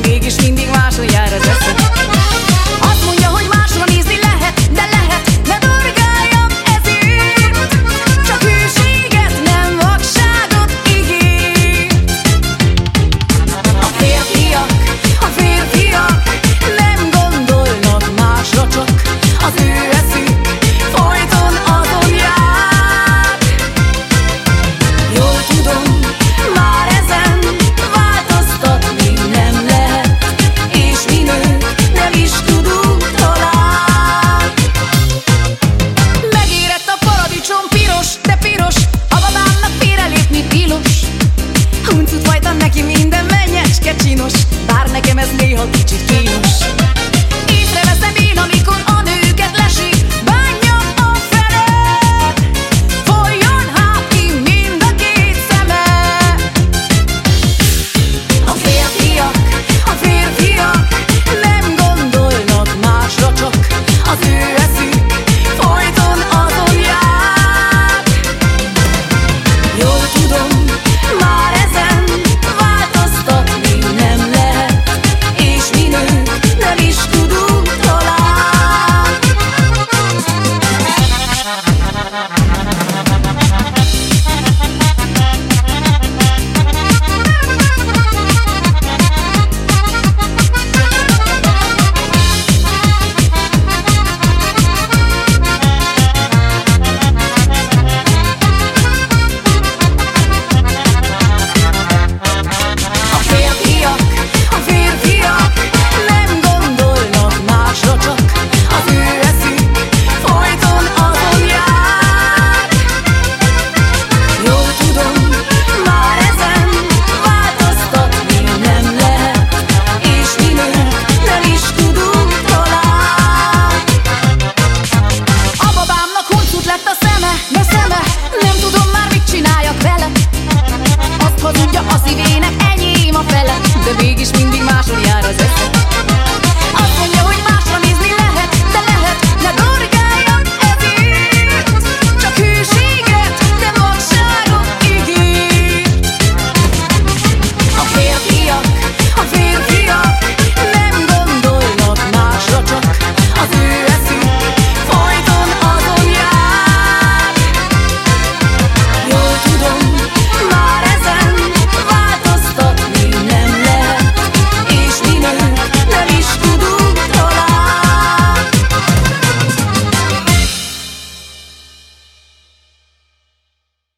de mégis mindig már